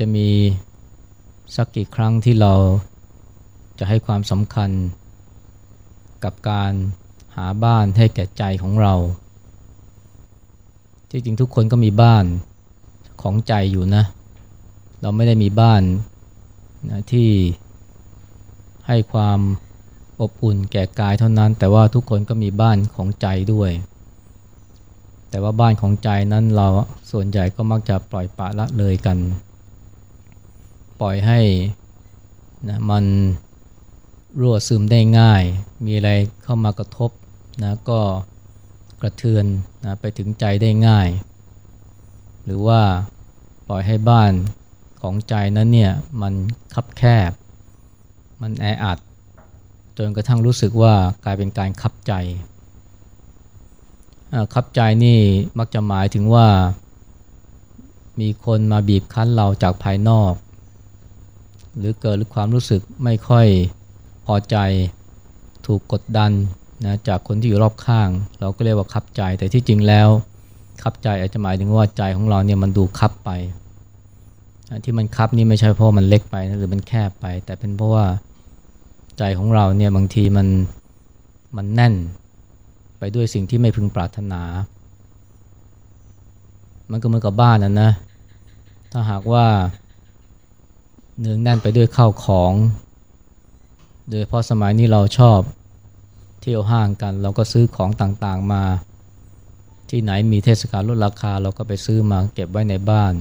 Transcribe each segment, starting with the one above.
จะมีสักกี่ครั้งที่เราจะให้ความสำคัญ กับการหาบ้านให้แก่ใจของเรา ที่จริงทุกคนก็มีบ้านของใจอยู่นะ เราไม่ได้มีบ้านนะที่ให้ความอบอุ่นแก่กายเท่านั้น แต่ว่าทุกคนก็มีบ้านของใจด้วย แต่ว่าบ้านของใจนั้นเราส่วนใหญ่ก็มักจะปล่อยปละละเลยกัน ปล่อยให้นะมันรั่วซึมได้ง่าย มีอะไรเข้ามากระทบนะก็กระเทือนนะไปถึงใจได้ง่าย หรือว่าปล่อยให้บ้านของใจนั้นเนี่ยมันคับแคบ มันแออัด จนกระทั่งรู้สึกว่ากลายเป็นการคับใจคับใจนี่มักจะหมายถึงว่า มีคนมาบีบคั้นเราจากภายนอก หรือเกิดความรู้สึกไม่ค่อยพอใจถูกกดดันนะจากคนที่อยู่รอบข้าง เราก็เรียกว่าคับใจ แต่ที่จริงแล้ว คับใจอาจจะหมายถึงว่าใจของเราเนี่ยมันดูคับไป ที่มันคับนี่ไม่ใช่เพราะมันเล็กไปนะหรือมันแคบไป แต่เป็นเพราะว่าใจของเราเนี่ยบางทีมันมันแน่น ไปด้วยสิ่งที่ไม่พึงปรารถนา มันก็เหมือนกับบ้านนะนะถ้าหากว่า เนืองแน่นไปด้วยข้าวของ โดยเพราะสมัยนี้เราชอบเที่ยวห้างกัน เราก็ซื้อของต่างๆมา ที่ไหนมีเทศกาลลดราคาเราก็ไปซื้อมาเก็บไว้ในบ้าน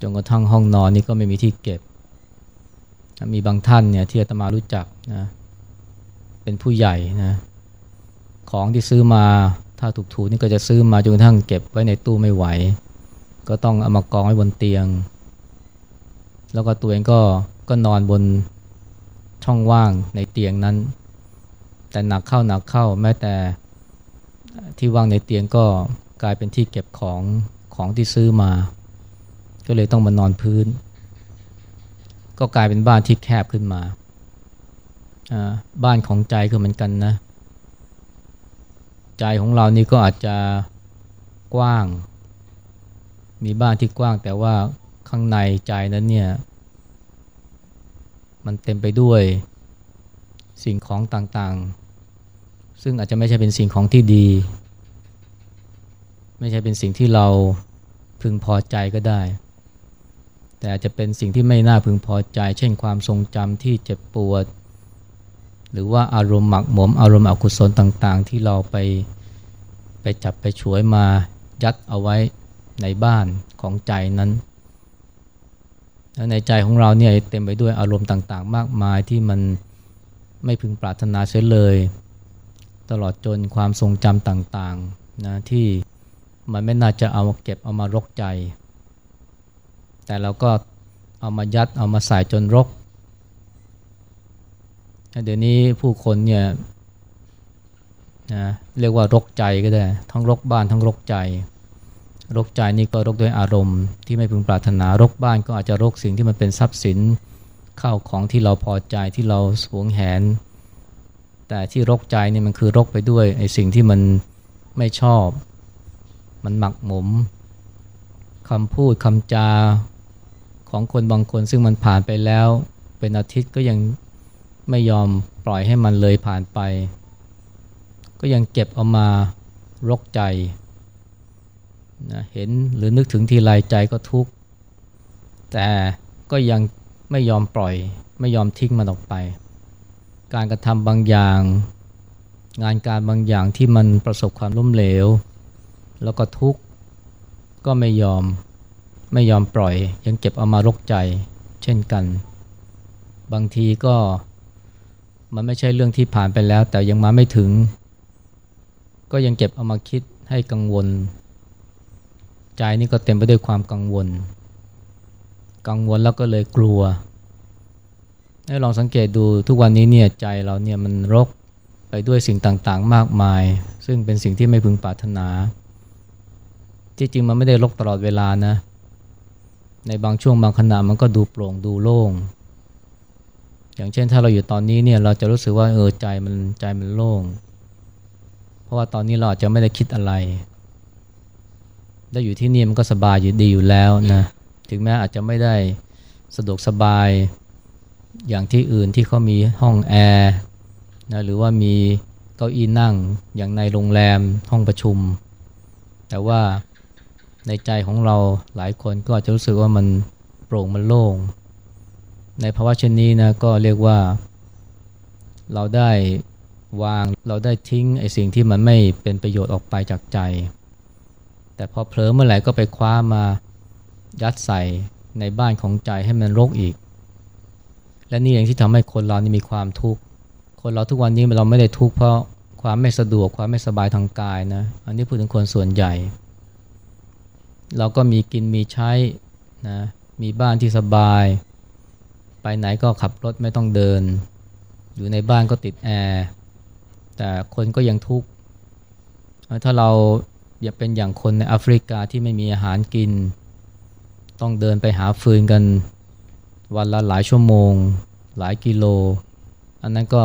จนกระทั่งห้องนอนนี่ก็ไม่มีที่เก็บ มีบางท่านเนี่ยที่อาตมารู้จักนะเป็นผู้ใหญ่นะของที่ซื้อมาถ้าถูกๆนี่ก็จะซื้อมาจนกระทั่งเก็บไว้ในตู้ไม่ไหว ก็ต้องเอามากองไว้บนเตียง แล้วก็ตัวเองก็ก็นอนบนช่องว่างในเตียงนั้น แต่หนักเข้าหนักเข้าแม้แต่ที่ว่างในเตียงก็กลายเป็นที่เก็บของของที่ซื้อมา ก็เลยต้องมานอนพื้น ก็กลายเป็นบ้านที่แคบขึ้นมา บ้านของใจก็เหมือนกันนะ ใจของเรานี่ก็อาจจะกว้าง มีบ้านที่กว้างแต่ว่า ข้างในใจนั้นเนี่ย มันเต็มไปด้วยสิ่งของต่างๆ ซึ่งอาจจะไม่ใช่เป็นสิ่งของที่ดี ไม่ใช่เป็นสิ่งที่เราพึงพอใจก็ได้ แต่อาจจะเป็นสิ่งที่ไม่น่าพึงพอใจ เช่นความทรงจำที่เจ็บปวด หรือว่าอารมณ์หมักหมม อารมณ์อกุศลต่างๆ ที่เราไปไปจับไปช่วยมายัดเอาไว้ในบ้านของใจนั้น ในใจของเราเนี่ยเต็มไปด้วยอารมณ์ต่างๆ มากมายที่มันไม่พึงปรารถนาเสียเลย ตลอดจนความทรงจำต่างๆนะที่มันไม่น่าจะเอามาเก็บเอามารกใจ แต่เราก็เอามายัดเอามาใส่จนรก เดี๋ยวนี้ผู้คนเนี่ยนะเรียกว่ารกใจก็ได้ ทั้งรกบ้านทั้งรกใจ รกใจนี่ก็รกด้วยอารมณ์ที่ไม่พึงปรารถนารกบ้านก็อาจจะรกสิ่งที่มันเป็นทรัพย์สินข้าวของที่เราพอใจที่เราสวงแหน แต่ที่รกใจนี่มันคือรกไปด้วยไอ้สิ่งที่มันไม่ชอบ มันหมักหมมคำพูดคำจาของคนบางคนซึ่งมันผ่านไปแล้ว เป็นอาทิตย์ก็ยังไม่ยอมปล่อยให้มันเลยผ่านไป ก็ยังเก็บเอามารกใจ นะเห็นหรือนึกถึงทีไรใจก็ทุกข์แต่ก็ยังไม่ยอมปล่อย ไม่ยอมทิ้งมันออกไป การกระทำบางอย่าง งานการบางอย่างที่มันประสบความล้มเหลว แล้วก็ทุกข์ก็ไม่ยอมไม่ยอมปล่อย ยังเก็บเอามารกใจ เช่นกัน บางทีก็มันไม่ใช่เรื่องที่ผ่านไปแล้ว แต่ยังมาไม่ถึง ก็ยังเก็บเอามาคิดให้กังวล ใจนี่ก็เต็มไปด้วยความกังวล กังวลแล้วก็เลยกลัวให้ลองสังเกตดูทุกวันนี้เนี่ยใจเราเนี่ยมันรกไปด้วยสิ่งต่างๆ มากมาย ซึ่งเป็นสิ่งที่ไม่พึงปรารถนาที่จริงมันไม่ได้รกตลอดเวลานะ ในบางช่วงบางขณะมันก็ดูโปร่งดูโล่ง อย่างเช่นถ้าเราอยู่ตอนนี้เนี่ยเราจะรู้สึกว่าเออใจมันใจมันโล่ง เพราะว่าตอนนี้เราอาจจะไม่ได้คิดอะไร ได้อยู่ที่นี่มันก็สบายอยู่ดีอยู่แล้วนะถึงแม้อาจจะไม่ได้สะดวกสบายอย่างที่อื่นที่เขามีห้องแอร์นะหรือว่ามีเก้าอี้นั่งอย่างในโรงแรมห้องประชุม แต่ว่าในใจของเราหลายคนก็อาจจะรู้สึกว่ามันโปร่งมันโล่ง ในภาวะเช่นนี้นะก็เรียกว่า เราได้วางเราได้ทิ้งไอ้สิ่งที่มันไม่เป็นประโยชน์ออกไปจากใจ แต่พอเผลอเมื่อไหร่ก็ไปคว้ามายัดใส่ในบ้านของใจให้มันรกอีก และนี่เองที่ทำให้คนเรานี่มีความทุกข์ คนเราทุกวันนี้เราไม่ได้ทุกข์เพราะความไม่สะดวกความไม่สบายทางกายนะ อันนี้พูดถึงคนส่วนใหญ่ เราก็มีกินมีใช้นะ มีบ้านที่สบาย ไปไหนก็ขับรถไม่ต้องเดิน อยู่ในบ้านก็ติดแอร์ แต่คนก็ยังทุกข์ ถ้าเรา อย่าเป็นอย่างคนในแอฟริกาที่ไม่มีอาหารกิน ต้องเดินไปหาฟืนกัน วันละหลายชั่วโมง หลายกิโล อันนั้นก็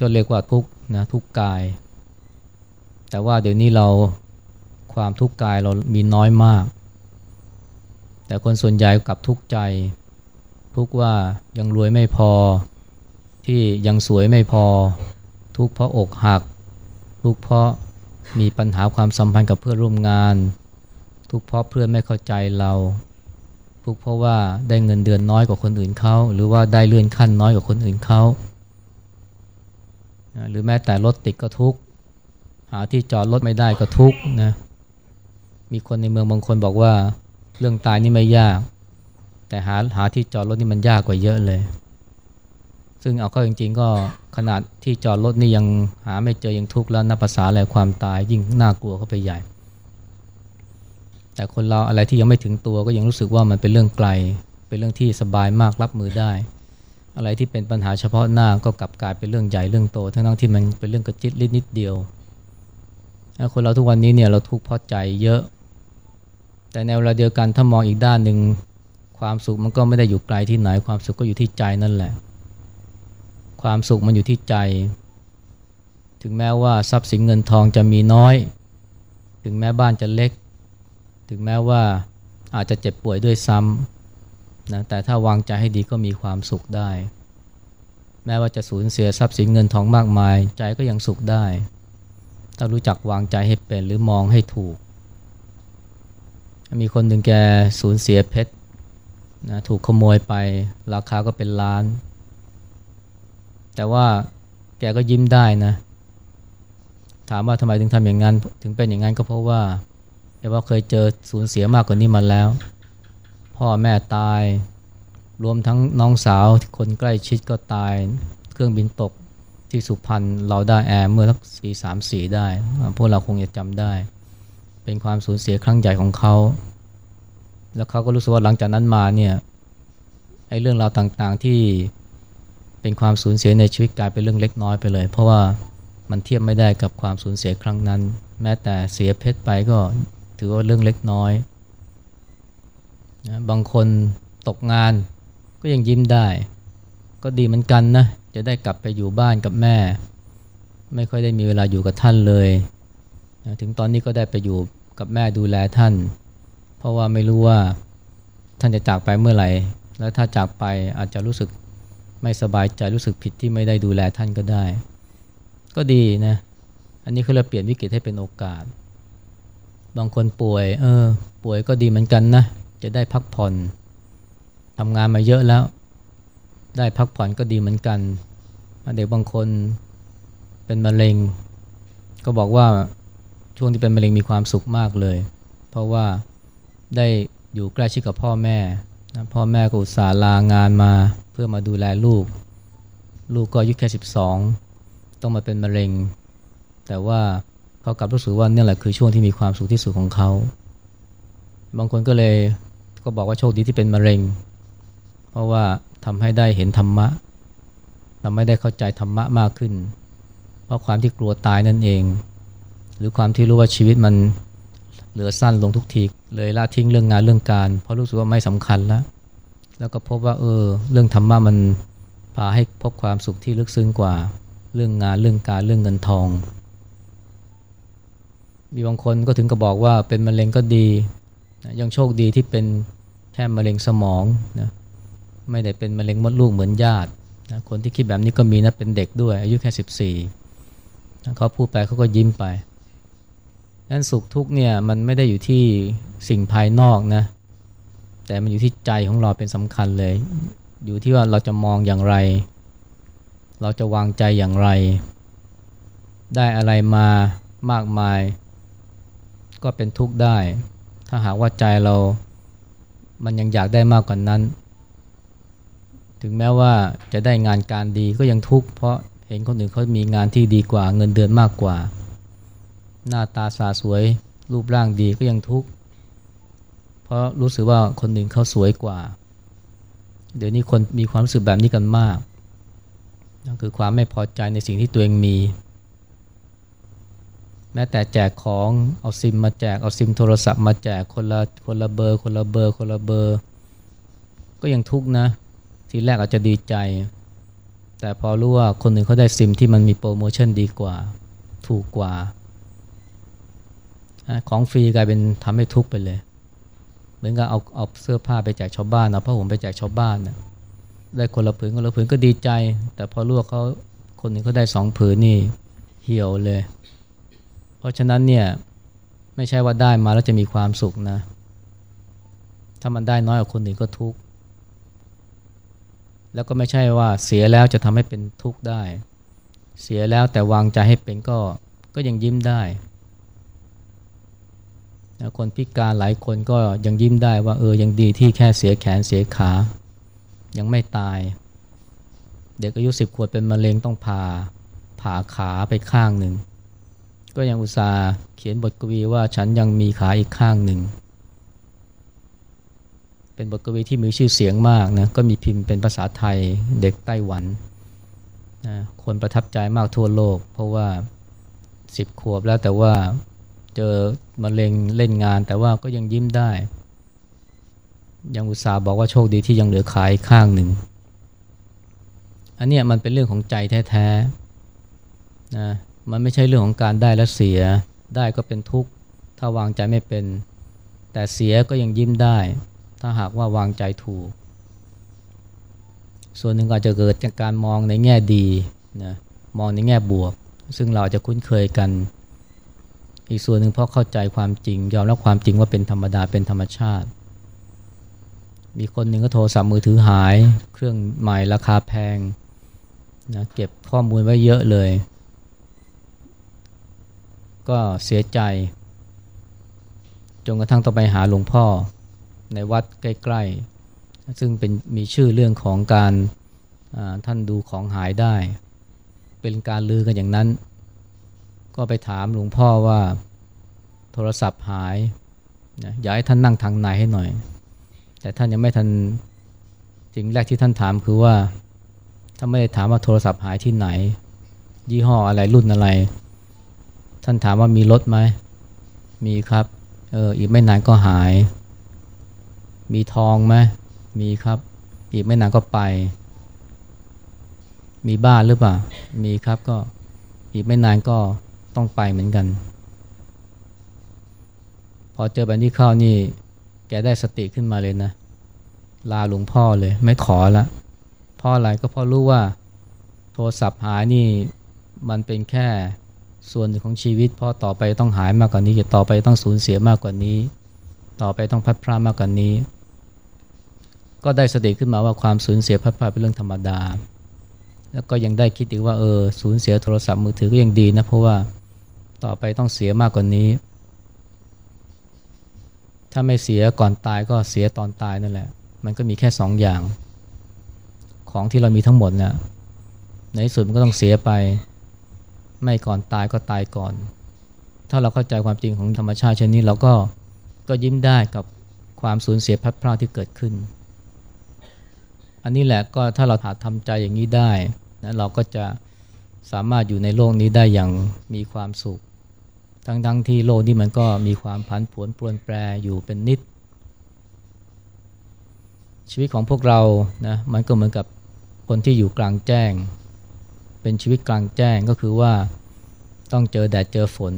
ก็เรียกว่าทุกนะทุกกาย แต่ว่าเดี๋ยวนี้เราความทุกข์กายเรามีน้อยมาก แต่คนส่วนใหญ่กับทุกข์ใจ ทุกว่ายังรวยไม่พอ ที่ยังสวยไม่พอ ทุกเพราะอกหัก ทุกเพราะ มีปัญหาความสัมพันธ์กับเพื่อนร่วมงาน ทุกเพราะเพื่อนไม่เข้าใจเราทุกเพราะว่าได้เงินเดือนน้อยกว่าคนอื่นเขาหรือว่าได้เลื่อนขั้นน้อยกว่าคนอื่นเขาหรือแม้แต่รถติดก็ทุกหาที่จอดรถไม่ได้ก็ทุกนะมีคนในเมืองบางคนบอกว่า เรื่องตายนี่ไม่ยาก แต่หาหาที่จอดรถนี่มันยากกว่าเยอะเลย ซึ่งเอาเข้าจริง ๆ ก็ขนาดที่จอดรถนี่ยังหาไม่เจอยังทุกข์แล้วนับภาษาอะไรความตายยิ่งน่ากลัวเข้าไปใหญ่ แต่คนเราอะไรที่ยังไม่ถึงตัวก็ยังรู้สึกว่ามันเป็นเรื่องไกล เป็นเรื่องที่สบายมากรับมือได้ อะไรที่เป็นปัญหาเฉพาะหน้าก็กลับกลายเป็นเรื่องใหญ่เรื่องโต ทั้งๆที่มันเป็นเรื่องกระจิตลิดนิดเดียวคนเราทุกวันนี้เนี่ยเราทุกข์เพราะใจเยอะ แต่ในเวลาเดียวกันถ้ามองอีกด้านหนึ่งความสุขมันก็ไม่ได้อยู่ไกลที่ไหนความสุขก็อยู่ที่ใจนั่นแหละ ความสุขมันอยู่ที่ใจ ถึงแม้ว่าทรัพย์สินเงินทองจะมีน้อย ถึงแม้บ้านจะเล็ก ถึงแม้ว่าอาจจะเจ็บป่วยด้วยซ้ำนะแต่ถ้าวางใจให้ดีก็มีความสุขได้ แม้ว่าจะสูญเสียทรัพย์สินเงินทองมากมาย ใจก็ยังสุขได้ ถ้ารู้จักวางใจให้เป็นหรือมองให้ถูก มีคนหนึ่งแกสูญเสียเพชรนะถูกขโมยไปราคาก็เป็นล้าน แต่ว่าแกก็ยิ้มได้นะ ถามว่าทำไมถึงทำอย่างนั้น ถึงเป็นอย่างนั้นก็เพราะว่าแกว่าเคยเจอสูญเสียมากกว่านี้มาแล้ว พ่อแม่ตาย รวมทั้งน้องสาวคนใกล้ชิดก็ตาย เครื่องบินตกที่สุพรรณเราได้แอร์เมื่อสักสี่สามสี่ได้ พวกเราคงจะจำได้ เป็นความสูญเสียครั้งใหญ่ของเขา แล้วเขาก็รู้สึกว่าหลังจากนั้นมาเนี่ยไอ้เรื่องราวต่างๆที่ เป็นความสูญเสียในชีวิตกลายเป็นเรื่องเล็กน้อยไปเลย เพราะว่ามันเทียบไม่ได้กับความสูญเสียครั้งนั้น แม้แต่เสียเพชรไปก็ถือว่าเรื่องเล็กน้อยนะบางคนตกงานก็ยังยิ้มได้ ก็ดีเหมือนกันนะ จะได้กลับไปอยู่บ้านกับแม่ ไม่ค่อยได้มีเวลาอยู่กับท่านเลยนะถึงตอนนี้ก็ได้ไปอยู่กับแม่ดูแลท่าน เพราะว่าไม่รู้ว่าท่านจะจากไปเมื่อไหร่ แล้วถ้าจากไปอาจจะรู้สึก ไม่สบายใจรู้สึกผิดที่ไม่ได้ดูแลท่านก็ได้ ก็ดีนะ อันนี้คือเราเปลี่ยนวิกฤตให้เป็นโอกาส บางคนป่วย เออ ป่วยก็ดีเหมือนกันนะ จะได้พักผ่อนทำงานมาเยอะแล้ว ได้พักผ่อนก็ดีเหมือนกัน เด็กบางคนเป็นมะเร็ง ก็บอกว่าช่วงที่เป็นมะเร็งมีความสุขมากเลย เพราะว่าได้อยู่ใกล้ชิดกับพ่อแม่ นะพ่อแม่ก็อุตส่าห์ลางานมาเพื่อมาดูแลลูก ลูกก็อายุแค่ 12 ต้องมาเป็นมะเร็ง แต่ว่าเขากลับรู้สึกว่านี่แหละคือช่วงที่มีความสุขที่สุดของเขา บางคนก็เลยก็บอกว่าโชคดีที่เป็นมะเร็ง เพราะว่าทำให้ได้เห็นธรรมะทำให้ได้เข้าใจธรรมะมากขึ้น เพราะความที่กลัวตายนั่นเอง หรือความที่รู้ว่าชีวิตมันเหลือสั้นลงทุกที เลยละทิ้งเรื่องงานเรื่องการ เพราะรู้สึกว่าไม่สำคัญแล้วแล้วก็พบว่าเออ เรื่องธรรมะมันพาให้พบความสุขที่ลึกซึ้งกว่า เรื่องงานเรื่องการเรื่องเงินทอง มีบางคนก็ถึงกับบอกว่าเป็นมะเร็งก็ดีนะยังโชคดีที่เป็นแค่มะเร็งสมองนะไม่ได้เป็นมะเร็งมดลูกเหมือนญาตินะคนที่คิดแบบนี้ก็มีนะเป็นเด็กด้วย อายุแค่ 14นะเขาพูดไปเขาก็ยิ้มไปนั้นสุขทุกเนี่ยมันไม่ได้อยู่ที่ สิ่งภายนอกนะ แต่มันอยู่ที่ใจของเราเป็นสำคัญเลย อยู่ที่ว่าเราจะมองอย่างไร เราจะวางใจอย่างไร ได้อะไรมามากมาย ก็เป็นทุกข์ได้ ถ้าหากว่าใจเรา มันยังอยากได้มากกว่านนั้น ถึงแม้ว่าจะได้งานการดีก็ยังทุกข์เพราะเห็นคนอื่นเขามีงานที่ดีกว่าเงินเดือนมากกว่า หน้าตาสาสวยรูปร่างดีก็ยังทุกข์ เพราะรู้สึกว่าคนอื่นเขาสวยกว่า เดี๋ยวนี้คนมีความรู้สึกแบบนี้กันมากนั่นคือความไม่พอใจในสิ่งที่ตัวเองมี แม้แต่แจกของเอาซิมมาแจกเอาซิมโทรศัพท์มาแจกคนละคนละเบอร์ คนละเบอร์ คนละเบอร์ ก็ยังทุกข์นะ ทีแรกอาจจะดีใจ แต่พอรู้ว่าคนหนึ่งเขาได้ซิมที่มันมีโปรโมชั่นดีกว่า ถูกกว่า ของฟรีกลายเป็นทำให้ทุกข์ไปเลย เหมือนกับเอาเอาเสื้อผ้าไปแจกชาวบ้านเอาผ้าห่มไปแจกชาวบ้านนะได้คนละผืนคนละผืนก็ดีใจ แต่พอลว่าเขาคนหนึ่งเขาได้สองผืนนี่เหี่ยวเลย เพราะฉะนั้นเนี่ยไม่ใช่ว่าได้มาแล้วจะมีความสุขนะ ถ้ามันได้น้อยกว่าคนอื่นก็ทุกข์แล้วก็ไม่ใช่ว่าเสียแล้วจะทำให้เป็นทุกข์ได้ เสียแล้วแต่วางใจให้เป็นก็ก็ยังยิ้มได้ คนพิการหลายคนก็ยังยิ้มได้ว่าเออยังดีที่แค่เสียแขนเสียขา ยังไม่ตาย เด็กอายุสิบขวบเป็นมะเร็งต้องผ่าผ่าขาไปข้างหนึ่ง ก็ยังอุตส่าห์เขียนบทกวีว่าฉันยังมีขาอีกข้างหนึ่ง เป็นบทกวีที่มีชื่อเสียงมากนะก็มีพิมพ์เป็นภาษาไทยเด็กไต้หวันนะคนประทับใจมากทั่วโลก เพราะว่าสิบขวบแล้วแต่ว่า เจอมะเร็งเล่นงาน แต่ว่าก็ยังยิ้มได้ ยังอุตส่าห์บอกว่าโชคดีที่ยังเหลือขายข้างหนึ่ง อันนี้มันเป็นเรื่องของใจแท้ๆนะมันไม่ใช่เรื่องของการได้และเสียได้ก็เป็นทุกข์ถ้าวางใจไม่เป็น แต่เสียก็ยังยิ้มได้ ถ้าหากว่าวางใจถูก ส่วนหนึ่งอาจจะเกิดจากการมองในแง่ดีนะมองในแง่บวก ซึ่งเราจะคุ้นเคยกัน อีกส่วนหนึ่งเพราะเข้าใจความจริง ยอมรับความจริงว่าเป็นธรรมดาเป็นธรรมชาติ มีคนหนึ่งก็โทรศัพท์มือถือหาย เครื่องใหม่ราคาแพงนะเก็บข้อมูลไว้เยอะเลย ก็เสียใจ จนกระทั่งต้องไปหาหลวงพ่อในวัดใกล้ ๆ ซึ่งเป็นมีชื่อเรื่องของการท่านดูของหายได้ เป็นการลือกันอย่างนั้น ก็ไปถามหลวงพ่อว่าโทรศัพท์หายนะอยากให้ท่านนั่งทางในให้หน่อย แต่ท่านยังไม่ทันสิ่งแรกที่ท่านถามคือว่าถ้าไม่ได้ถามว่าโทรศัพท์หายที่ไหน ยี่ห้ออะไรรุ่นอะไร ท่านถามว่ามีรถไหมมีครับเอออีกไม่นานก็หาย มีทองไหมมีครับ อีกไม่นานก็ไป มีบ้านหรือเปล่า มีครับก็อีกไม่นานก็ ต้องไปเหมือนกัน พอเจอแบบนี้เข้านี่ แกได้สติขึ้นมาเลยนะ ลาหลวงพ่อเลย ไม่ขอละเพราะอะไรก็เพราะรู้ว่า โทรศัพท์หายนี่มันเป็นแค่ส่วนของชีวิตพราะต่อไปต้องหายมากกว่านี้จะต่อไปต้องสูญเสียมากกว่านี้ ต่อไปต้องพัดพลาดมากกว่านี้ ก็ได้สติขึ้นมาว่าความสูญเสียพัดพลาดเป็นเรื่องธรรมดา แล้วก็ยังได้คิดอีกว่าเออสูญเสียโทรศัพท์มือถือก็ยังดีนะเพราะว่า ต่อไปต้องเสียมากกว่านนี้ ถ้าไม่เสียก่อนตายก็เสียตอนตายนั่นแหละ มันก็มีแค่สองอย่าง ของที่เรามีทั้งหมดเนะี่ยในที่สุดมันก็ต้องเสียไป ไม่ก่อนตายก็ตายก่อน ถ้าเราเข้าใจความจริงของธรรมชาติเช่นนี้เราก็ก็ยิ้มได้กับความสูญเสียพัดพลาดที่เกิดขึ้น อันนี้แหละก็ถ้าเราถาทำใจอย่างนี้ได้นะเราก็จะสามารถอยู่ในโลกนี้ได้อย่างมีความสุข ทั้งๆทที่โลกนี้มันก็มีความผันผวนปรวนแปรอยู่เป็นนิด ชีวิตของพวกเรานะมันก็เหมือนกับคนที่อยู่กลางแจ้ง เป็นชีวิตกลางแจ้งก็คือว่าต้องเจอแดดเจอฝน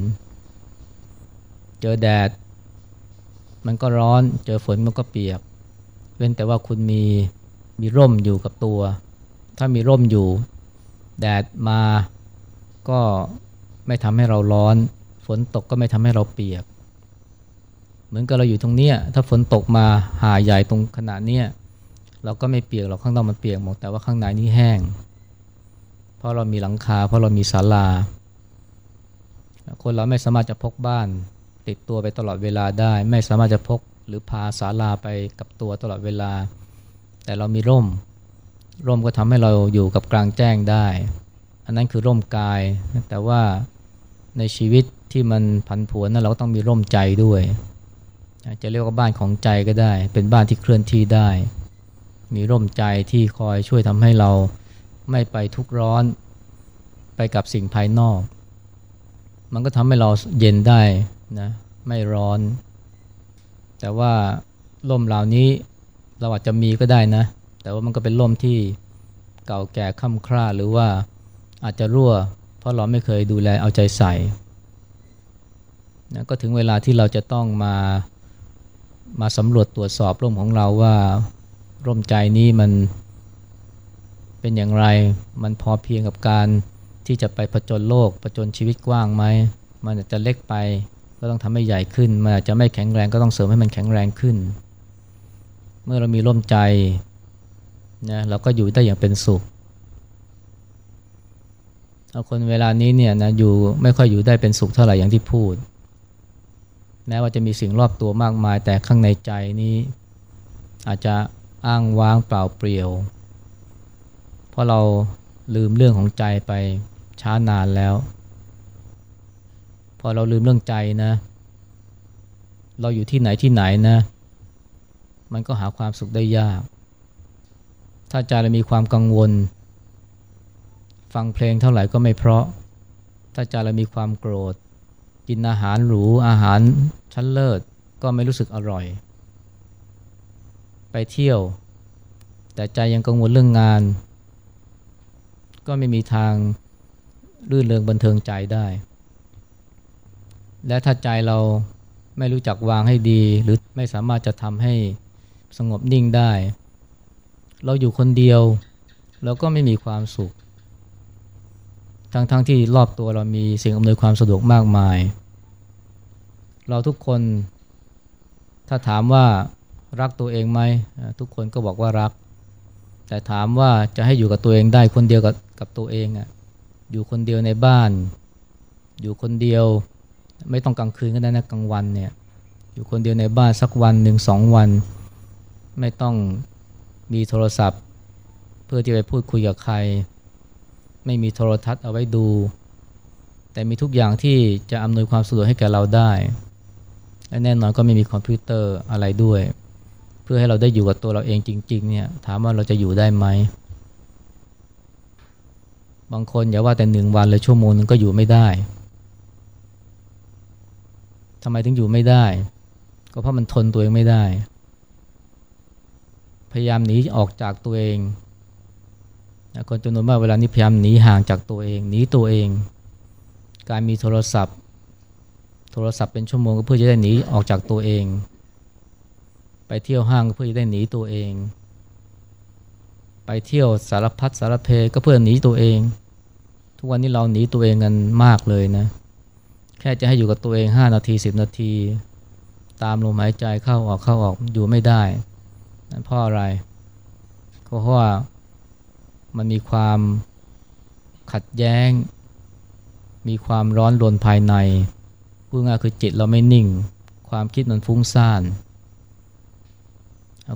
เจอแดด มันก็ร้อนเจอฝนมันก็เปียก เว้นแต่ว่าคุณมีมีร่มอยู่กับตัว ถ้ามีร่มอยู่ แดดมาก็ไม่ทำให้เราร้อน ฝนตกก็ไม่ทำให้เราเปียก เหมือนกับเราอยู่ตรงเนี้ยถ้าฝนตกมาหาใหญ่ตรงขนาดเนี้ยเราก็ไม่เปียกเราข้างนอกมันเปียกหมดแต่ว่าข้างในนี่แห้ง เพราะเรามีหลังคา เพราะเรามีศาลา คนเราไม่สามารถจะพกบ้าน ติดตัวไปตลอดเวลาได้ ไม่สามารถจะพกหรือพาศาลาไปกับตัวตลอดเวลา แต่เรามีร่ม ร่มก็ทำให้เราอยู่กับกลางแจ้งได้ อันนั้นคือร่มกาย แต่ว่าในชีวิต ที่มันผันผวนนั้นเราก็ต้องมีร่มใจด้วย จะเรียกว่าบ้านของใจก็ได้ เป็นบ้านที่เคลื่อนที่ได้ มีร่มใจที่คอยช่วยทำให้เราไม่ไปทุกข์ร้อนไปกับสิ่งภายนอก มันก็ทำให้เราเย็นได้นะไม่ร้อน แต่ว่าร่มเหล่านี้เราอาจจะมีก็ได้นะ แต่ว่ามันก็เป็นร่มที่เก่าแก่ค่ำคร่าหรือว่าอาจจะรั่ว เพราะเราไม่เคยดูแลเอาใจใส่ นะก็ถึงเวลาที่เราจะต้องมามาสำรวจตรวจสอบร่มของเราว่าร่มใจนี้มันเป็นอย่างไร มันพอเพียงกับการที่จะไปผจญโลกผจญชีวิตกว้างไหม มันจะเล็กไปก็ต้องทำให้ใหญ่ขึ้น มันอาจจะไม่แข็งแรงก็ต้องเสริมให้มันแข็งแรงขึ้น เมื่อเรามีร่มใจนะเราก็อยู่ได้อย่างเป็นสุขเอาคนเวลานี้เนี่ยนะอยู่ไม่ค่อยอยู่ได้เป็นสุขเท่าไหร่อย่างที่พูด แม้ว่าจะมีสิ่งรอบตัวมากมาย แต่ข้างในใจนี้ อาจจะอ้างว้างเปล่าเปลี่ยว เพราะเราลืมเรื่องของใจไปช้านานแล้ว พอเราลืมเรื่องใจนะ เราอยู่ที่ไหนที่ไหนนะ มันก็หาความสุขได้ยาก ถ้าใจเรามีความกังวล ฟังเพลงเท่าไหร่ก็ไม่เพราะ ถ้าใจเรามีความโกรธ กินอาหารหรูอาหารชั้นเลิศก็ไม่รู้สึกอร่อย ไปเที่ยว แต่ใจยังกังวลเรื่องงาน ก็ไม่มีทางรื่นเริงบันเทิงใจได้ และถ้าใจเราไม่รู้จักวางให้ดี หรือไม่สามารถจะทำให้สงบนิ่งได้ เราอยู่คนเดียว เราก็ไม่มีความสุข ทั้งๆทที่รอบตัวเรามีสิ่งอำนวยความสะดวกมากมาย เราทุกคน ถ้าถามว่ารักตัวเองไหมทุกคนก็บอกว่ารัก แต่ถามว่าจะให้อยู่กับตัวเองได้คนเดียวกับกับตัวเองอะอยู่คนเดียวในบ้าน อยู่คนเดียว ไม่ต้องกลางคืนก็ได้นะกลางวันเนี่ยอยู่คนเดียวในบ้านสักวันหนึ่งสองวัน ไม่ต้องมีโทรศัพท์ เพื่อที่ไปพูดคุยกับใคร ไม่มีโทรทัศน์เอาไว้ดู แต่มีทุกอย่างที่จะอำนวยความสะดวกให้แก่เราได้ และแน่นอนก็ไม่มีคอมพิวเตอร์อะไรด้วย เพื่อให้เราได้อยู่กับตัวเราเองจริง ๆ เนี่ยถามว่าเราจะอยู่ได้ไหม บางคนอย่าว่าแต่หนึ่งวันเลยชั่วโมงนึงก็อยู่ไม่ได้ทำไมถึงอยู่ไม่ได้ ก็เพราะมันทนตัวเองไม่ได้ พยายามหนีออกจากตัวเอง คนจำนวนมากเวลานี้พยายามหนีห่างจากตัวเองหนีตัวเอง การมีโทรศัพท์ โทรศัพท์เป็นชั่วโมงก็เพื่อจะได้หนีออกจากตัวเอง ไปเที่ยวห้างเพื่อจะได้หนีตัวเอง ไปเที่ยวสารพัดสารเพก็เพื่อหนีตัวเอง ทุกวันนี้เราหนีตัวเองกันมากเลยนะ แค่จะให้อยู่กับตัวเองห้านาทีสิบนาที ตามลมหายใจเข้าออกเข้าออกอยู่ไม่ได้นั่นเพราะอะไรเพราะว่า มันมีความขัดแย้ง มีความร้อนรนภายในพูดง่ายคือจิตเราไม่นิ่ง ความคิดมันฟุ้งซ่าน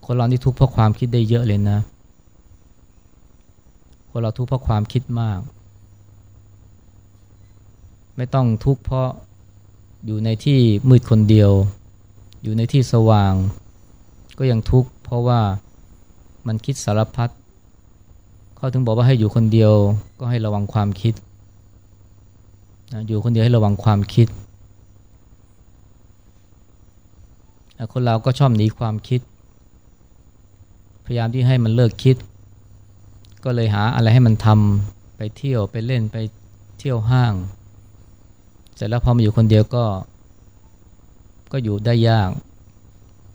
คนเราที่ทุกข์เพราะความคิดได้เยอะเลยนะ คนเราทุกข์เพราะความคิดมาก ไม่ต้องทุกข์เพราะอยู่ในที่มืดคนเดียว อยู่ในที่สว่าง ก็ยังทุกข์เพราะว่ามันคิดสารพัด เขาถึงบอกว่าให้อยู่คนเดียวก็ให้ระวังความคิดนะอยู่คนเดียวให้ระวังความคิด คนเราก็ชอบหนีความคิด พยายามที่ให้มันเลิกคิด ก็เลยหาอะไรให้มันทำไปเที่ยวไปเล่นไปเที่ยวห้าง เสร็จแล้วพอมาอยู่คนเดียวก็ ก็อยู่ได้ยาก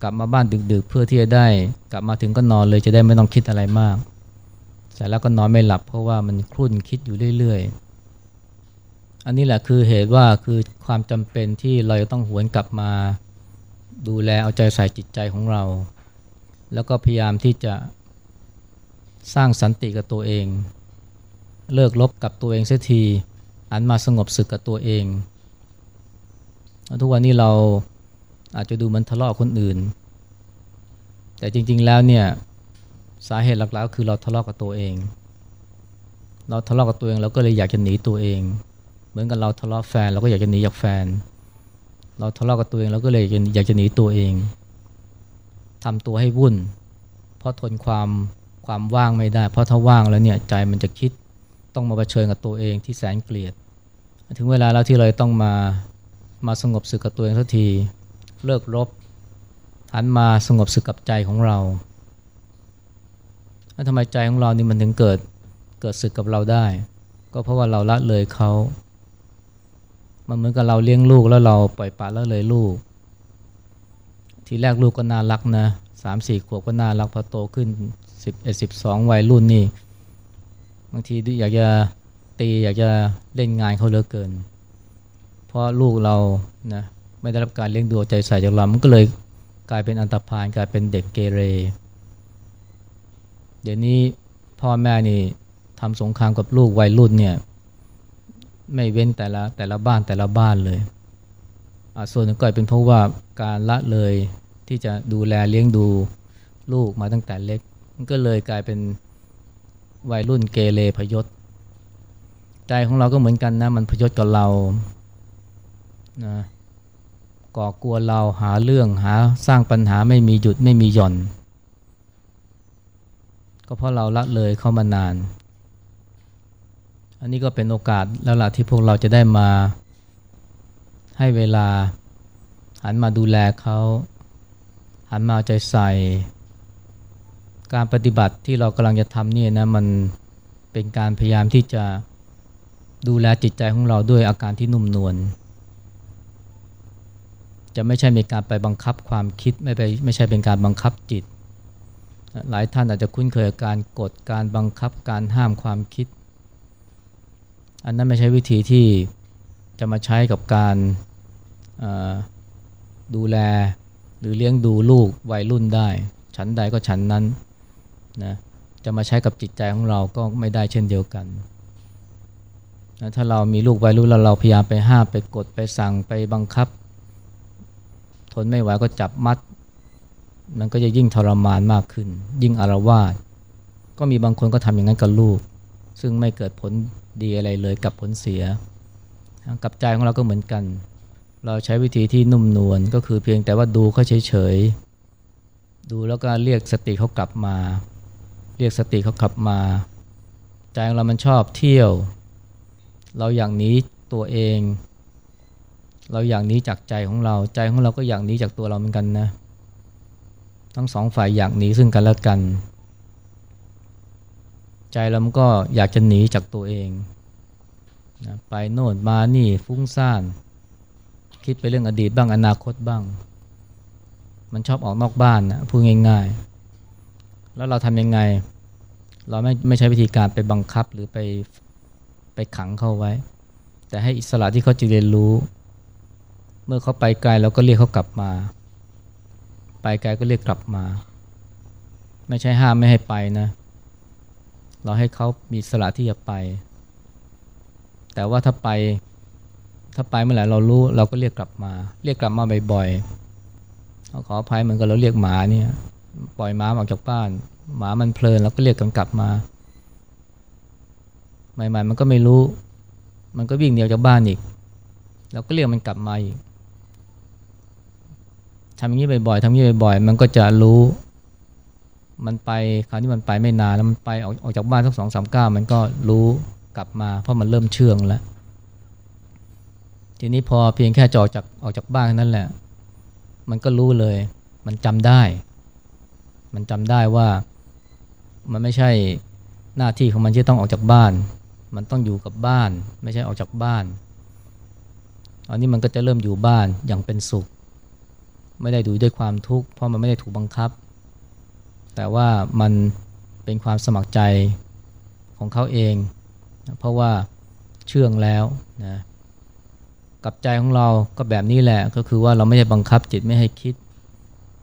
กลับมาบ้านดึกๆ เพื่อที่จะได้ กลับมาถึงก็นอนเลยจะได้ไม่ต้องคิดอะไรมาก เสร็จแล้วก็นอนไม่หลับเพราะว่ามันครุ่นคิดอยู่เรื่อยๆ อันนี้แหละคือเหตุว่าคือความจำเป็นที่เราจะต้องหวนกลับมา ดูแลเอาใจใส่จิตใจของเรา แล้วก็พยายามที่จะสร้างสันติกับตัวเอง เลิกลบกับตัวเองเสียทีอันมาสงบศึกกับตัวเอง ทุกวันนี้เราอาจจะดูมันทะเลาะคนอื่น แต่จริงๆแล้วเนี่ย สาเหตุหลักๆคือเราทะเลาะกับตัวเอง เราทะเลาะกับตัวเองเราก็เลยอยากจะหนีตัวเอง เหมือนกับเราทะเลาะแฟนเราก็อยากจะหนีจากแฟน เราทะเลาะกับตัวเองเราก็เลยอยากจะหนีตัวเองทำตัวให้วุ่น เพราะทนความความว่างไม่ได้ เพราะถ้าว่างแล้วเนี่ยใจมันจะคิดต้องมาเผชิญกับตัวเองที่แสนเกลียด ถึงเวลาแล้วที่เราต้องมามาสงบสึกกับตัวเองสักทีเลิกรบหันมาสงบสึกกับใจของเรา ทำไมใจของเรานี่มันถึงเกิดเกิดสึกกับเราได้ ก็เพราะว่าเราละเลยเขา มันเหมือนกับเราเลี้ยงลูกแล้วเราปล่อยปละละเลยลูก ทีแรกลูกก็น่ารักนะสามสี่ขวบก็น่ารักพอโตขึ้นสิบเอ็ดสิบสองวัยรุ่นนี่ บางทีอยากจะตีอยากจะเล่นงานเขาเหลือเกิน เพราะลูกเรานะไม่ได้รับการเลี้ยงดูใจใส่จากเรามันก็เลยกลายเป็นอันตรพานกลายเป็นเด็กเกเร เดี๋ยวนี้พ่อแม่นี่ทำสงครามกับลูกวัยรุ่นเนี่ยไม่เว้นแต่ละแต่ละบ้านแต่ละบ้านเลยส่วนหนึ่งก็เป็นเพราะว่าการละเลยที่จะดูแลเลี้ยงดูลูกมาตั้งแต่เล็ก มันก็เลยกลายเป็นวัยรุ่นเกเรพยศ ใจของเราก็เหมือนกันนะ มันพยศกับเรานะก่อกวเราหาเรื่องหาสร้างปัญหาไม่มีหยุดไม่มีหย่อน ก็เพราะเราละเลยเขามานาน อันนี้ก็เป็นโอกาสแล้วล่ะที่พวกเราจะได้มาให้เวลาหันมาดูแลเขาหันมาใจใส่ การปฏิบัติที่เรากำลังจะทำนี่นะมันเป็นการพยายามที่จะดูแลจิตใจของเราด้วยอาการที่นุ่มนวลจะไม่ใช่มีการไปบังคับความคิดไม่ไปไม่ใช่เป็นการบังคับจิต หลายท่านอาจจะคุ้นเคยกับการกดการบังคับการห้ามความคิด อันนั้นไม่ใช่วิธีที่จะมาใช้กับการดูแลหรือเลี้ยงดูลูกวัยรุ่นได้ ฉันใดก็ฉันนั้นนะจะมาใช้กับจิตใจของเราก็ไม่ได้เช่นเดียวกันนะถ้าเรามีลูกวัยรุ่นแล้วเราพยายามไปห้ามไปกดไปสั่งไปบังคับ ทนไม่ไหวก็จับมัด มันก็จะยิ่งทรมานมากขึ้น ยิ่งอารวาสก็มีบางคนก็ทำอย่างนั้นกับลูก ซึ่งไม่เกิดผลดีอะไรเลยกับผลเสีย กับใจของเราก็เหมือนกัน เราใช้วิธีที่นุ่มนวลก็คือเพียงแต่ว่าดูเขาเฉยๆ ดูแล้วก็เรียกสติเขากลับมา เรียกสติเขากลับมา ใจของเรามันชอบเที่ยว เราอย่างนี้ตัวเอง เราอย่างนี้จากใจของเรา ใจของเราก็อย่างนี้จากตัวเราเหมือนกันนะ ทั้งสองฝ่ายอยากหนีซึ่งกันและกัน ใจเรามันก็อยากจะหนีจากตัวเองนะไปโน่นมานี่ฟุ้งซ่าน คิดไปเรื่องอดีตบ้างอนาคตบ้าง มันชอบออกนอกบ้านนะพูดง่ายๆ แล้วเราทำยังไง เราไม่ไม่ใช้วิธีการไปบังคับหรือไปไปขังเข้าไว้ แต่ให้อิสระที่เขาจะเรียนรู้ เมื่อเขาไปไกลเราก็เรียกเขากลับมา ไปไกลก็เรียกกลับมา ไม่ใช่ห้ามไม่ให้ไปนะ เราให้เขามีสละที่จะไป แต่ว่าถ้าไป ถ้าไปเมื่อไหร่เรารู้เราก็เรียกกลับมา เรียกกลับมาบ่อยๆเขออภัยเหมือนกับเราเรียกหมาเนี่ย ปล่อยหมาออกจากบ้าน หมามันเพลินเราก็เรียกกันกลับมา ใหม่ๆมันก็ไม่รู้ มันก็วิ่งเดียวจากบ้านอีกเราก็เรียกมันกลับมาอีก ทำอย่างนี้บ่อยๆทำอย่างนี้บ่อยๆ มันก็จะรู้ มันไปคราวนี้มันไปไม่นานแล้วมันไปออกออกจากบ้านสักสองสามก้าวมันก็รู้กลับมา เพราะมันเริ่มเชื่องแล้ว ทีนี้พอเพียงแค่จอดจากออกจากบ้านนั่นแหละ มันก็รู้เลย มันจำได้ มันจำได้ว่ามันไม่ใช่หน้าที่ของมันที่ต้องออกจากบ้าน มันต้องอยู่กับบ้าน ไม่ใช่ออกจากบ้านอันนี้มันก็จะเริ่มอยู่บ้านอย่างเป็นสุข ไม่ได้ดูด้วยความทุกข์เพราะมันไม่ได้ถูกบังคับ แต่ว่ามันเป็นความสมัครใจของเขาเอง เพราะว่าเชื่องแล้วนะกับใจของเราก็แบบนี้แหละก็คือว่าเราไม่ได้บังคับจิตไม่ให้คิด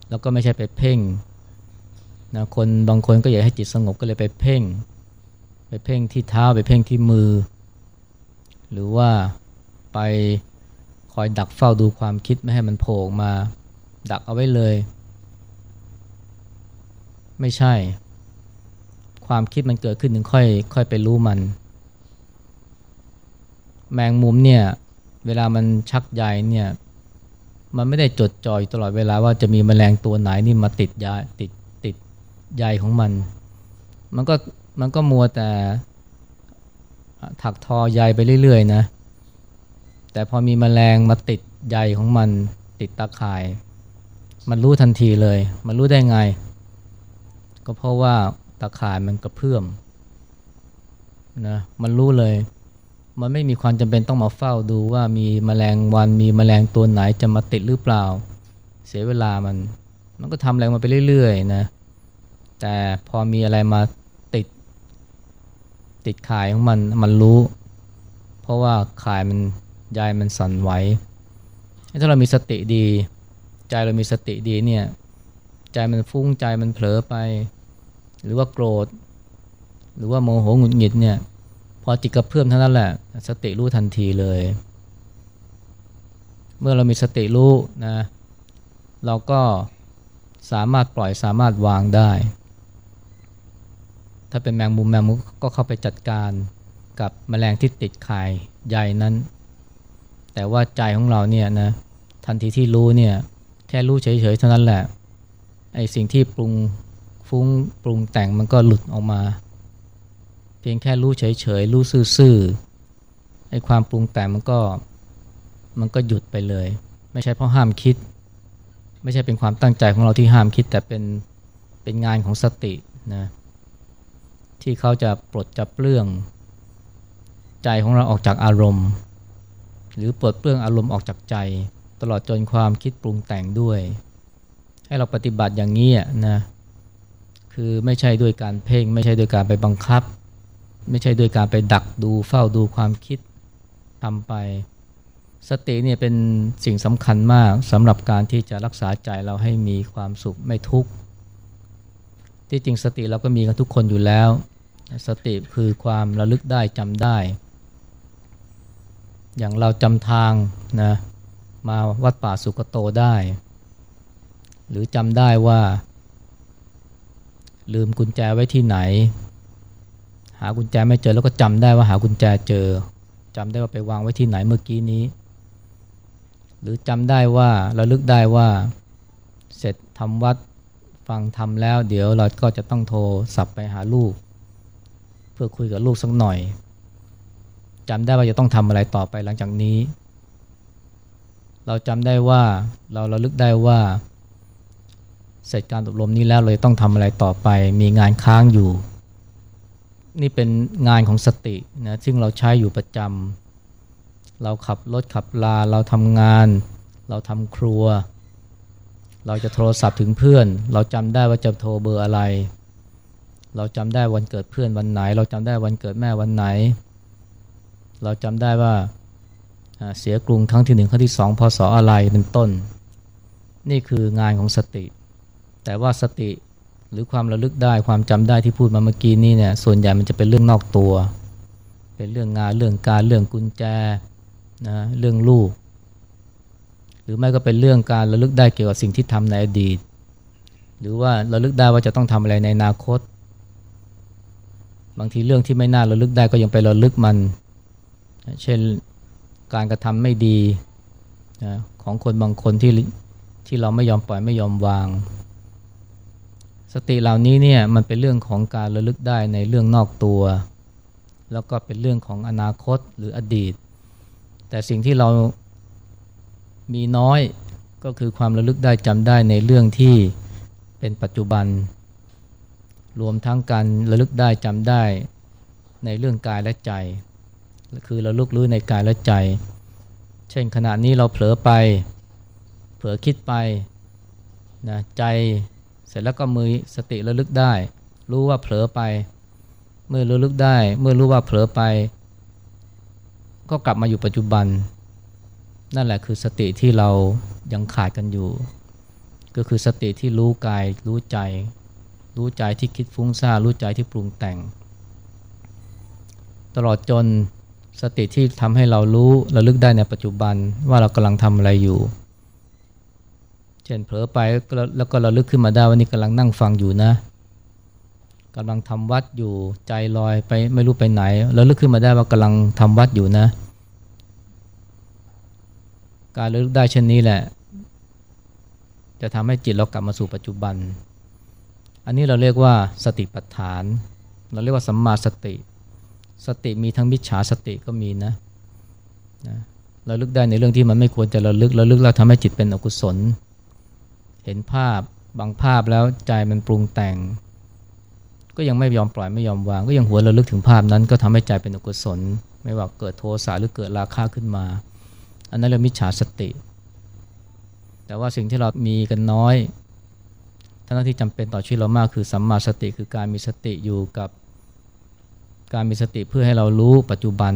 แล้วก็ไม่ใช่ไปเพ่งนะคนบางคนก็อยากให้จิตสงบก็เลยไปเพ่ง ไปเพ่งที่เท้าไปเพ่งที่มือ หรือว่าไปคอยดักเฝ้าดูความคิดไม่ให้มันโผล่มา ดักเอาไว้เลย ไม่ใช่ ความคิดมันเกิดขึ้นถึงค่อยค่อยไปรู้มัน แมงมุมเนี่ยเวลามันชักใยเนี่ยมันไม่ได้จดจ่อยตลอดเวลาว่าจะมีแมลงตัวไหนนี่มาติดยาติดติดใยของมัน มันก็มันก็มัวแต่ถักทอใยไปเรื่อยๆนะ แต่พอมีแมลงมาติดใยของมันติดตาข่าย มันรู้ทันทีเลย มันรู้ได้ไง ก็เพราะว่าตาข่ายมันกระเพื่อมนะมันรู้เลย มันไม่มีความจำเป็นต้องมาเฝ้าดูว่ามีแมลงวันมีแมลงตัวไหนจะมาติดหรือเปล่า เสียเวลามัน มันก็ทำอะไรมาไปเรื่อยๆนะแต่พอมีอะไรมาติด ติดข่ายของมันมันรู้ เพราะว่าข่ายมันยายมันสั่นไหวถ้าเรามีสติดี ใจเรามีสติดีเนี่ยใจมันฟุ้งใจมันเผลอไป หรือว่าโกรธ หรือว่าโมโหหงุดหงิดเนี่ยพอจิตกระเพื่อมเท่านั้นแหละ สติรู้ทันทีเลย เมื่อเรามีสติรู้นะเราก็สามารถปล่อยสามารถวางได้ ถ้าเป็นแมงมุมแมงมุมก็เข้าไปจัดการกับแมลงที่ติดไข่ใหญ่นั้น แต่ว่าใจของเราเนี่ยนะทันทีที่รู้เนี่ย แค่รู้เฉยๆเท่านั้นแหละไอสิ่งที่ปรุงฟุ้งปรุงแต่งมันก็หลุดออกมา เพียงแค่รู้เฉยๆรู้ซื่อๆไอความปรุงแต่งมันก็มันก็หยุดไปเลย ไม่ใช่เพราะห้ามคิด ไม่ใช่เป็นความตั้งใจของเราที่ห้ามคิด แต่เป็นเป็นงานของสตินะที่เขาจะปลดจับเรื่อง ใจของเราออกจากอารมณ์ หรือปลดเปลื้องอารมณ์ออกจากใจ ตลอดจนความคิดปรุงแต่งด้วย ให้เราปฏิบัติอย่างนี้นะคือไม่ใช่ด้วยการเพ่ง ไม่ใช่ด้วยการไปบังคับ ไม่ใช่ด้วยการไปดักดูเฝ้าดูความคิดทำไป สติเนี่ยเป็นสิ่งสำคัญมากสำหรับการที่จะรักษาใจเราให้มีความสุขไม่ทุกข์ที่จริงสติเราก็มีกันทุกคนอยู่แล้ว สติคือความระลึกได้จำได้ อย่างเราจำทางนะ มาวัดป่าสุกโตได้ หรือจำได้ว่า ลืมกุญแจไว้ที่ไหน หากุญแจไม่เจอแล้วก็จำได้ว่าหากุญแจเจอจำได้ว่าไปวางไว้ที่ไหนเมื่อกี้นี้ หรือจำได้ว่าเราลึกได้ว่าเสร็จทำวัดฟังทำแล้ว เดี๋ยวเราก็จะต้องโทรศัพท์ไปหาลูก เพื่อคุยกับลูกสักหน่อยจำได้ว่าจะต้องทำอะไรต่อไปหลังจากนี้ เราจำได้ว่าเราเราลึกได้ว่า เสร็จการอบรมนี้แล้วเราต้องทำอะไรต่อไป มีงานค้างอยู่ นี่เป็นงานของสตินะซึ่งเราใช้อยู่ประจำเราขับรถขับลา เราทำงาน เราทำครัว เราจะโทรศัพท์ถึงเพื่อน เราจำได้ว่าจะโทรเบอร์อะไร เราจำได้วันเกิดเพื่อนวันไหน เราจำได้วันเกิดแม่วันไหน เราจำได้ว่า เสียกรุงครั้งที่หนึ่งครั้งที่สองพศอะไรเป็นต้น นี่คืองานของสติ แต่ว่าสติหรือความระลึกได้ความจำได้ที่พูดมาเมื่อกี้นี่เนี่ยส่วนใหญ่มันจะเป็นเรื่องนอกตัว เป็นเรื่องงานเรื่องการเรื่องกุญแจนะเรื่องลูก หรือไม่ก็เป็นเรื่องการระลึกได้เกี่ยวกับสิ่งที่ทำในอดีต หรือว่าระลึกได้ว่าจะต้องทำอะไรในอนาคต บางทีเรื่องที่ไม่น่าระลึกได้ก็ยังไประลึกมัน เช่น การกระทำไม่ดีนะของคนบางคนที่ที่เราไม่ยอมปล่อยไม่ยอมวาง สติเหล่านี้เนี่ยมันเป็นเรื่องของการระลึกได้ในเรื่องนอกตัว แล้วก็เป็นเรื่องของอนาคตหรืออดีต แต่สิ่งที่เรามีน้อยก็คือความระลึกได้จำได้ในเรื่องที่เป็นปัจจุบัน รวมทั้งการระลึกได้จำได้ในเรื่องกายและใจ คือเราลึกรู้ในกายและใจ เช่นขณะนี้เราเผลอไป เผลอคิดไปนะใจเสร็จแล้วก็มือสติระลึกได้ รู้ว่าเผลอไป เมื่อระลึกได้ เมื่อรู้ว่าเผลอไป ก็กลับมาอยู่ปัจจุบัน นั่นแหละคือสติที่เรายังขาดกันอยู่ ก็คือสติที่รู้กายรู้ใจ รู้ใจที่คิดฟุ้งซ่านรู้ใจที่ปรุงแต่ง ตลอดจน สติที่ทำให้เรารู้ระลึกได้ในปัจจุบันว่าเรากำลังทำอะไรอยู่ เช่นเผลอไปแล้วก็ระลึกขึ้นมาได้ว่านี่กำลังนั่งฟังอยู่นะกำลังทำวัดอยู่ใจลอยไปไม่รู้ไปไหนแล้วลึกขึ้นมาได้ว่ากำลังทำวัดอยู่นะ การระลึกได้เช่นนี้แหละ จะทำให้จิตเรากลับมาสู่ปัจจุบัน อันนี้เราเรียกว่าสติปัฏฐาน เราเรียกว่าสัมมาสติ สติมีทั้งมิจฉาสติก็มีนะนะเราลึกได้ในเรื่องที่มันไม่ควรจะระลึกระลึกแล้วทำให้จิตเป็นอกุศล เห็นภาพบางภาพแล้วใจมันปรุงแต่ง ก็ยังไม่ยอมปล่อยไม่ยอมวาง ก็ยังหัวระลึกถึงภาพนั้นก็ทำให้ใจเป็นอกุศล ไม่ว่าเกิดโทสะหรือเกิดราคะขึ้นมา อันนั้นเรียกมิจฉาสติ แต่ว่าสิ่งที่เรามีกันน้อยทั้งที่จำเป็นต่อชีวิตเรามากคือสัมมาสติคือการมีสติอยู่กับ การมีสติเพื่อให้เรารู้ปัจจุบัน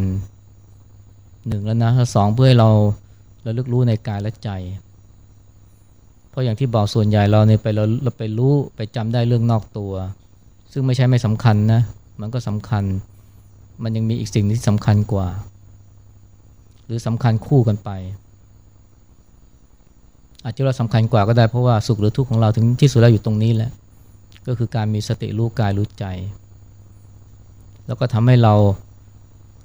หนึ่งแล้วนะสองเพื่อให้เราเราลึกรู้ในกายและใจ เพราะอย่างที่บอกส่วนใหญ่เราเนี่ยไปเราเราไปรู้ไปจำได้เรื่องนอกตัว ซึ่งไม่ใช่ไม่สำคัญนะ มันก็สำคัญ มันยังมีอีกสิ่งที่สำคัญกว่า หรือสำคัญคู่กันไป อาจจะเราสำคัญกว่าก็ได้เพราะว่าสุขหรือทุกข์ของเราถึงที่สุดแล้วอยู่ตรงนี้แหละก็คือการมีสติรู้กายรู้ใจ แล้วก็ทำให้เรา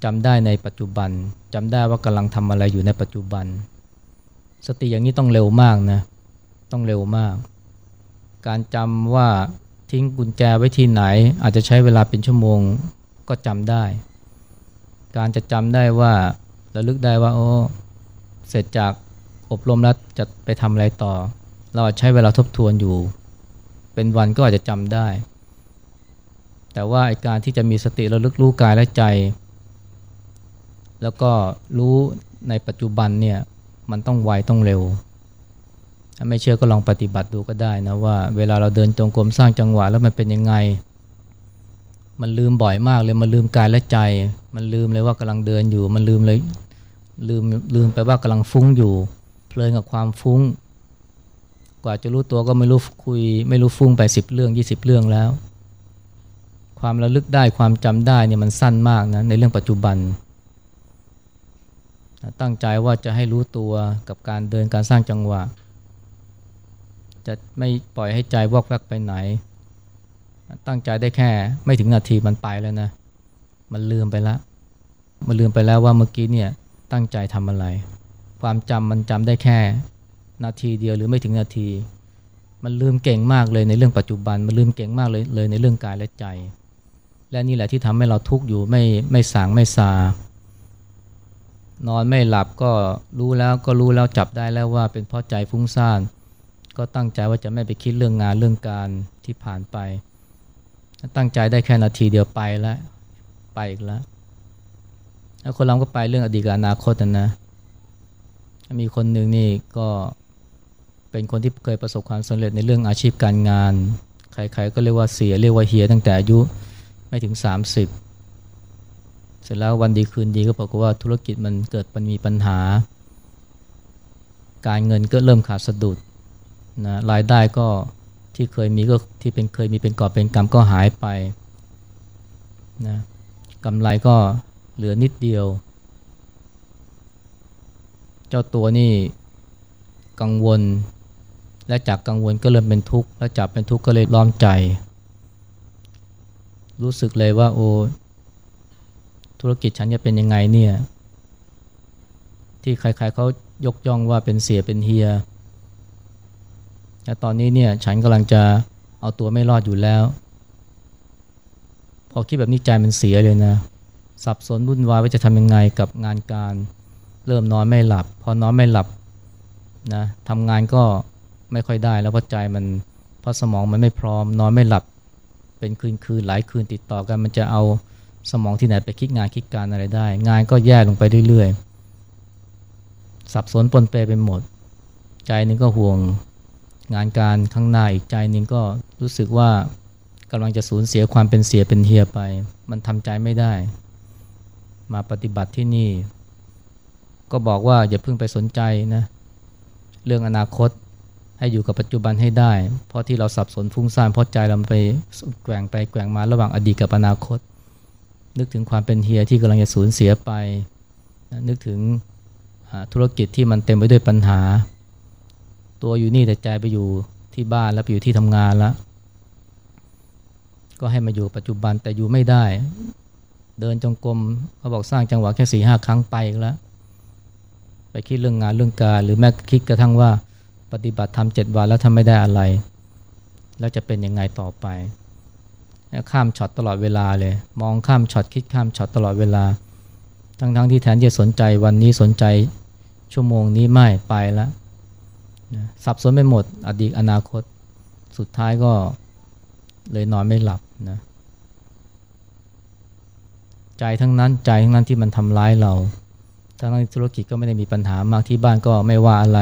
จำได้ในปัจจุบันจำได้ว่ากำลังทำอะไรอยู่ในปัจจุบัน สติอย่างนี้ต้องเร็วมากนะต้องเร็วมาก การจำว่าทิ้งกุญแจไว้ที่ไหน อาจจะใช้เวลาเป็นชั่วโมงก็จำได้ การจะจำได้ว่าระลึกได้ว่าโอ้เสร็จจากอบรมแล้วจะไปทำอะไรต่อ เราอาจใช้เวลาทบทวนอยู่ เป็นวันก็อาจจะจำได้ แต่ว่าการที่จะมีสติระลึกรู้กายและใจ แล้วก็รู้ในปัจจุบันเนี่ยมันต้องไวต้องเร็ว ถ้าไม่เชื่อก็ลองปฏิบัติดูก็ได้นะว่า เวลาเราเดินจงกรมสร้างจังหวะแล้วมันเป็นยังไง มันลืมบ่อยมากเลยมันลืมกายและใจ มันลืมเลยว่ากำลังเดินอยู่ มันลืมเลยลืมลืมไปว่ากำลังฟุ้งอยู่ เพลินกับความฟุ้ง กว่าจะรู้ตัวก็ไม่รู้คุย ไม่รู้ฟุ้งไปสิบเรื่องยี่สิบเรื่องแล้ว ความระลึกได้ความจำได้เนี่ยมันสั้นมากนะในเรื่องปัจจุบัน ตั้งใจว่าจะให้รู้ตัวกับการเดินการสร้างจังหวะ จะไม่ปล่อยให้ใจวอกแวกไปไหน ตั้งใจได้แค่ไม่ถึงนาทีมันไปแล้วนะ มันลืมไปล้วมันลืมไปแล้วว่าเมื่อกี้เนี่ยตั้งใจทำอะไร ความจำมันจำได้แค่นาทีเดียวหรือไม่ถึงนาที มันลืมเก่งมากเลยในเรื่องปัจจุบัน มันลืมเก่งมากเลยเลยในเรื่องกายและใจ และนี่แหละที่ทำให้เราทุกข์อยู่ไม่ไม่สางไม่ซานอนไม่หลับก็รู้แล้วก็รู้แล้วจับได้แล้วว่าเป็นเพราะใจฟุ้งซ่าน ก็ตั้งใจว่าจะไม่ไปคิดเรื่องงานเรื่องการที่ผ่านไป ตั้งใจได้แค่นาทีเดียวไปแล้ว ไปอีกแล้วแล้วคนเราก็ไปเรื่องอดีตกับอนาคตนะนะมีคนหนึ่งนี่ก็เป็นคนที่เคยประสบความสำเร็จในเรื่องอาชีพการงาน ใครๆก็เรียกว่าเสียเรียกว่าเฮียตั้งแต่อายุ ไม่ถึง 30 เสร็จแล้ววันดีคืนดีก็บอกว่าธุรกิจมันเกิดมันมีปัญหา การเงินก็เริ่มขาดสะดุดนะรายได้ก็ที่เคยมีก็ที่เป็นเคยมีเป็นกอบเป็นกรรมก็หายไปนะกำไรก็เหลือนิดเดียว เจ้าตัวนี่กังวล และจากกังวลก็เริ่มเป็นทุกข์และจากเป็นทุกข์ก็เลยร้อนใจ รู้สึกเลยว่า โอ้ธุรกิจฉันจะเป็นยังไงเนี่ย ที่ใครๆเขายกย่องว่าเป็นเสียเป็นเฮียแต่ตอนนี้เนี่ยฉันกำลังจะเอาตัวไม่รอดอยู่แล้ว พอคิดแบบนี้ใจมันเสียเลยนะ สับสนวุ่นวายว่าจะทำยังไงกับงานการ เริ่มนอนไม่หลับ พอนอนไม่หลับนะทำงานก็ไม่ค่อยได้แล้วเพราะใจมันเพราะสมองมันไม่พร้อม นอนไม่หลับ เป็นคืนคืนหลายคืนติดต่อกันมันจะเอาสมองที่ไหนไปคิดงานคิดการอะไรได้ งานก็แย่ลงไปเรื่อยๆ สับสนปนเปไปหมด ใจนึงก็ห่วงงานการข้างหน้าอีกใจนึงก็รู้สึกว่ากำลังจะสูญเสียความเป็นเสียเป็นเฮียไป มันทำใจไม่ได้ มาปฏิบัติที่นี่ ก็บอกว่าอย่าเพิ่งไปสนใจนะ เรื่องอนาคต ให้อยู่กับปัจจุบันให้ได้ เพราะที่เราสับสนฟุ้งซ่านเพราะใจเราไปแกว่งไปแกว่งมาระหว่างอดีตกับอนาคต นึกถึงความเป็นเฮียที่กำลังจะสูญเสียไป นึกถึงธุรกิจที่มันเต็มไปด้วยปัญหา ตัวอยู่นี่แต่ใจไปอยู่ที่บ้านแล้วไปอยู่ที่ทำงานแล้ว ก็ให้มาอยู่ปัจจุบันแต่อยู่ไม่ได้ เดินจงกรมเขาบอกสร้างจังหวะแค่สี่ห้าครั้งไปแล้ว ไปคิดเรื่องงานเรื่องการ หรือแม้คิดกระทั่งว่า ปฏิบัติธรรมเจ็ดวันแล้วทำไม่ได้อะไร แล้วจะเป็นยังไงต่อไป ข้ามช็อตตลอดเวลาเลย มองข้ามช็อตคิดข้ามช็อตตลอดเวลา ทั้งๆที่แทนจะสนใจวันนี้สนใจชั่วโมงนี้ไม่ไปแล้วนะสับสนไปหมดอดีตอนาคตสุดท้ายก็เลยนอนไม่หลับนะใจทั้งนั้นใจทั้งนั้นที่มันทำร้ายเราทั้งนั้นธุรกิจก็ไม่ได้มีปัญหามากที่บ้านก็ไม่ว่าอะไร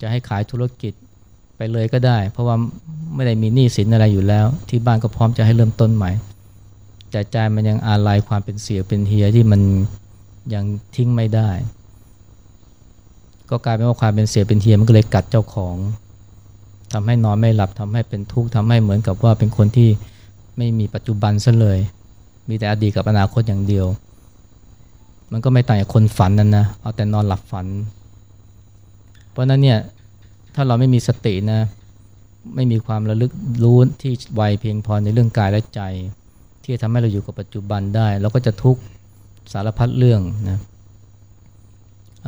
จะให้ขายธุรกิจไปเลยก็ได้ เพราะว่าไม่ได้มีหนี้สินอะไรอยู่แล้ว ที่บ้านก็พร้อมจะให้เริ่มต้นใหม่ แต่ใจมันยังอาลัยความเป็นเสียเป็นเฮียที่มันยังทิ้งไม่ได้ ก็กลายเป็นว่าความเป็นเสียเป็นเฮียมันก็เลยกัดเจ้าของทำให้นอนไม่หลับทำให้เป็นทุกข์ทำให้เหมือนกับว่าเป็นคนที่ไม่มีปัจจุบันซะเลย มีแต่อดีตกับอนาคตอย่างเดียว มันก็ไม่ต่างจากคนฝันนั่นนะเอาแต่นอนหลับฝัน ราะนั้นเนี่ยถ้าเราไม่มีสตินะไม่มีความระลึกรู้ที่ไวเพียงพอในเรื่องกายและใจ ที่จะทำให้เราอยู่กับปัจจุบันได้ เราก็จะทุกข์สารพัดเรื่องนะ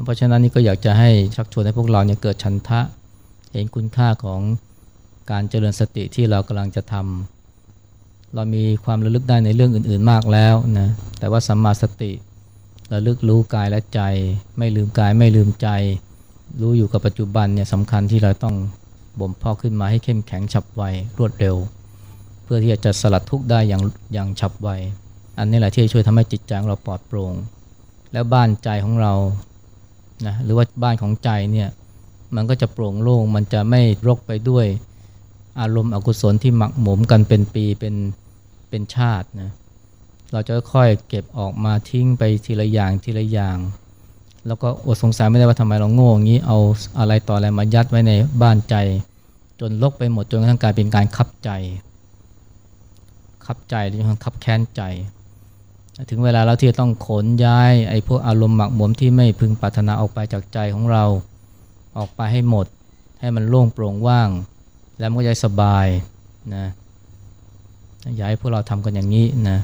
เพราะฉะนั้นนี่ก็อยากจะให้ชักชวนให้พวกเราเนี่ยเกิดชันทะ เห็นคุณค่าของการเจริญสติที่เรากำลังจะทำเรามีความระลึกได้ในเรื่องอื่น ๆมากแล้วนะแต่ว่าสัมมาสติระลึกรู้กายและใจ ไม่ลืมกายไม่ลืมใจ รู้อยู่กับปัจจุบันเนี่ยสำคัญที่เราต้องบ่มเพาะขึ้นมาให้เข้มแข็งฉับไวรวดเร็ว เพื่อที่จะสลัดทุกข์ได้อย่างอย่างฉับไว อันนี้แหละที่ช่วยทำให้จิตใจของเราปลอดโปร่ง แล้วบ้านใจของเรานะหรือว่าบ้านของใจเนี่ยมันก็จะโปร่งโล่งมันจะไม่รกไปด้วยอารมณ์อกุศลที่หมักหมมกันเป็นปีเป็นเป็นชาตินะเราจะค่อยเก็บออกมาทิ้งไปทีละอย่างทีละอย่าง แล้วก็อดสงสัยไม่ได้ว่าทำไมเราโง่อย่างนี้เอาอะไรต่ออะไรมายัดไว้ในบ้านใจ จนลกไปหมดจนกระทั่งกลายเป็นการคับใจคับใจจนกระทั่งคับแค้นใจ ถึงเวลาแล้วที่จะต้องขนย้ายไอ้พวกอารมณ์หมักหมมที่ไม่พึงปรารถนาออกไปจากใจของเราออกไปให้หมด ให้มันโล่งโปร่งว่าง แล้วมันก็จะสบายนะอยากให้พวกเราทำกันอย่างนี้นะ